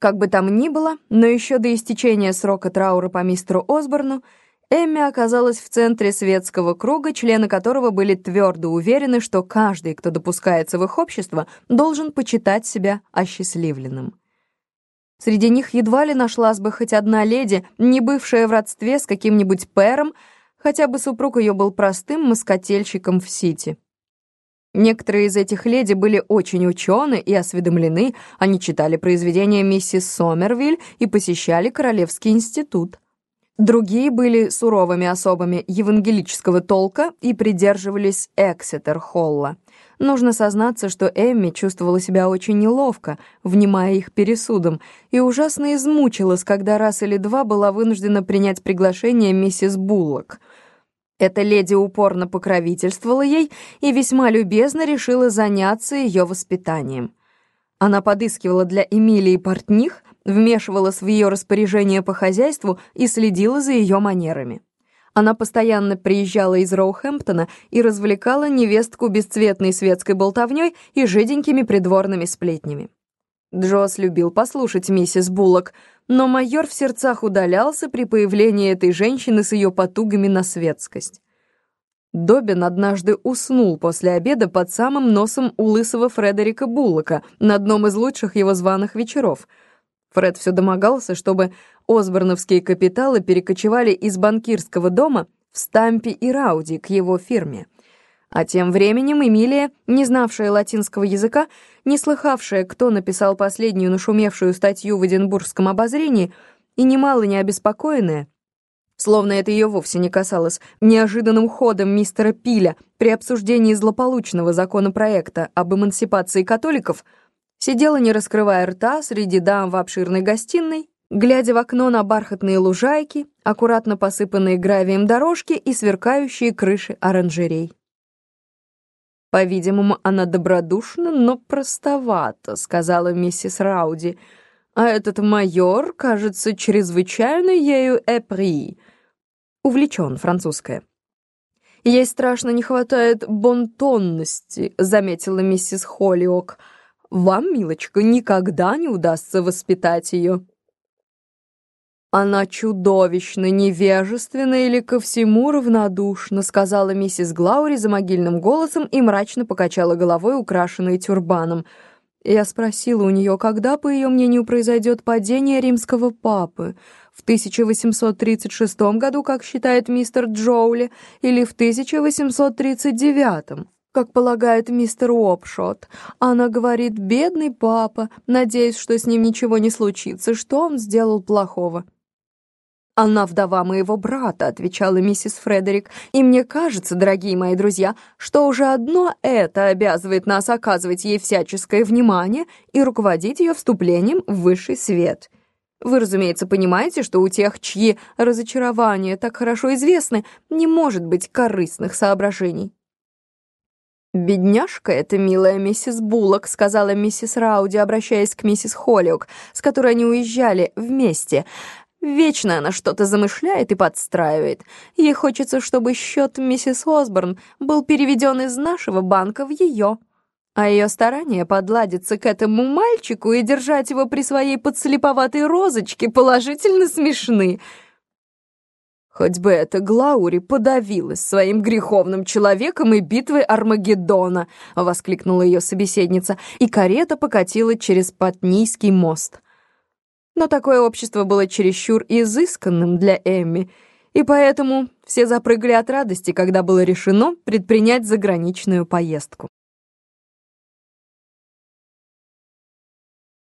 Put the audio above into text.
Как бы там ни было, но еще до истечения срока траура по мистеру Осборну Эмми оказалась в центре светского круга, члены которого были твердо уверены, что каждый, кто допускается в их общество, должен почитать себя осчастливленным. Среди них едва ли нашлась бы хоть одна леди, не бывшая в родстве с каким-нибудь пэром, хотя бы супруг ее был простым москотельщиком в Сити. Некоторые из этих леди были очень учены и осведомлены, они читали произведения миссис Сомервиль и посещали Королевский институт. Другие были суровыми особами евангелического толка и придерживались Эксетер-Холла. Нужно сознаться, что Эмми чувствовала себя очень неловко, внимая их пересудом, и ужасно измучилась, когда раз или два была вынуждена принять приглашение миссис Буллок — эта леди упорно покровительствовала ей и весьма любезно решила заняться ее воспитанием. Она подыскивала для Эмилии портних, вмешивалась в ее распоряжение по хозяйству и следила за ее манерами. Она постоянно приезжала из Роухэмптона и развлекала невестку бесцветной светской болтовней и жиденькими придворными сплетнями. Джосс любил послушать миссис Буллок, но майор в сердцах удалялся при появлении этой женщины с ее потугами на светскость. Добин однажды уснул после обеда под самым носом у лысого Фредерика Буллока на одном из лучших его званых вечеров. Фред все домогался, чтобы осборновские капиталы перекочевали из банкирского дома в Стампи и Рауди к его фирме — а тем временем Эмилия, не знавшая латинского языка, не слыхавшая, кто написал последнюю нашумевшую статью в Эдинбургском обозрении, и немало не обеспокоенная, словно это ее вовсе не касалось, неожиданным ходом мистера Пиля при обсуждении злополучного законопроекта об эмансипации католиков, сидела, не раскрывая рта, среди дам в обширной гостиной, глядя в окно на бархатные лужайки, аккуратно посыпанные гравием дорожки и сверкающие крыши оранжерей. «По-видимому, она добродушна, но простовата», — сказала миссис Рауди. «А этот майор, кажется, чрезвычайно ею эпри». Увлечен, французская. «Ей страшно не хватает бонтонности», — заметила миссис Холлиок. «Вам, милочка, никогда не удастся воспитать ее». «Она чудовищно невежественна или ко всему равнодушна», сказала миссис Глаури за могильным голосом и мрачно покачала головой, украшенной тюрбаном. Я спросила у нее, когда, по ее мнению, произойдет падение римского папы. В 1836 году, как считает мистер Джоули, или в 1839 как полагает мистер Уопшот. Она говорит, бедный папа, надеясь, что с ним ничего не случится, что он сделал плохого. «Она вдова моего брата», — отвечала миссис Фредерик. «И мне кажется, дорогие мои друзья, что уже одно это обязывает нас оказывать ей всяческое внимание и руководить ее вступлением в высший свет». Вы, разумеется, понимаете, что у тех, чьи разочарования так хорошо известны, не может быть корыстных соображений. «Бедняжка эта милая миссис Буллок», — сказала миссис Рауди, обращаясь к миссис Холлиок, с которой они уезжали вместе. Вечно она что-то замышляет и подстраивает. Ей хочется, чтобы счет миссис Осборн был переведен из нашего банка в ее. А ее старания подладиться к этому мальчику и держать его при своей подслеповатой розочке положительно смешны. Хоть бы эта Глаури подавилась своим греховным человеком и битвой Армагеддона, воскликнула ее собеседница, и карета покатила через Патнийский мост. Но такое общество было чересчур изысканным для Эмми, и поэтому все запрыгали от радости, когда было решено предпринять заграничную поездку.